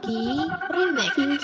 Funky Remake.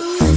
Ete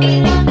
Thank you.